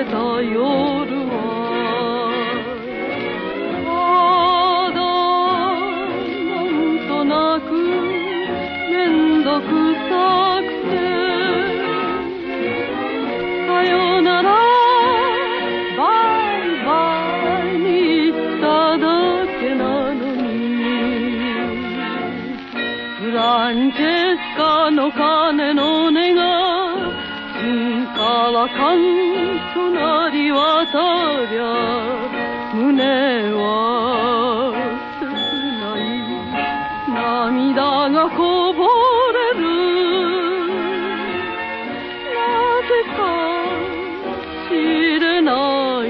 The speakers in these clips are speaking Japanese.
夜は」「まだなんとなくめんどくさくて」「さよならバイバイにしただけなのに」「フランチェスカの鐘のからカンとなり渡りゃ胸は切ない涙がこぼれる。なぜか知れない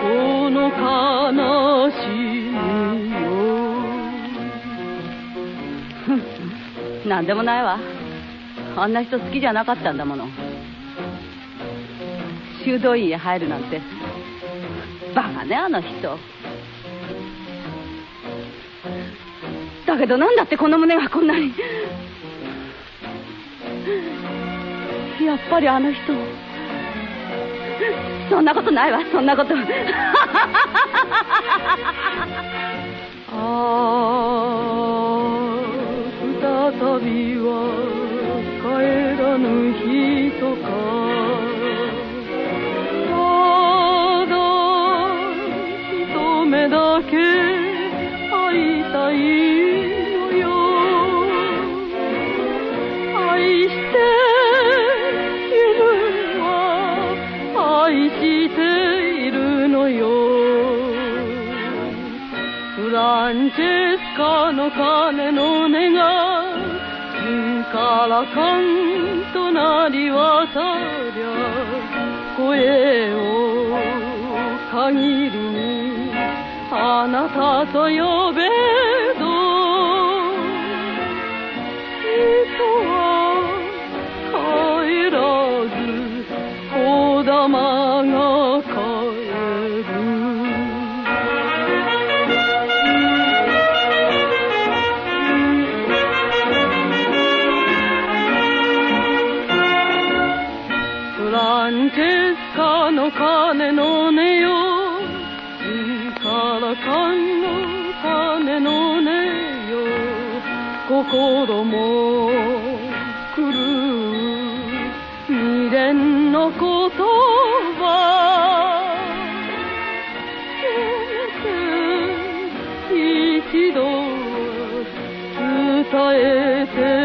この悲しみよなんでもないわ。あんな人好きじゃなかったんだもの。修道院へ入るなんて。バカねあの人。だけどなんだってこの胸がこんなに。やっぱりあの人。そんなことないわそんなこと。ああ再びは帰らぬ人か。サンチェスカの鐘の音が金からカンとなり渡りゃ声を限りにあなたと呼べ。ンチェスカの鐘の音よ。金からカンの鐘の音よ。心も狂う未練の言葉。せめて一度伝えて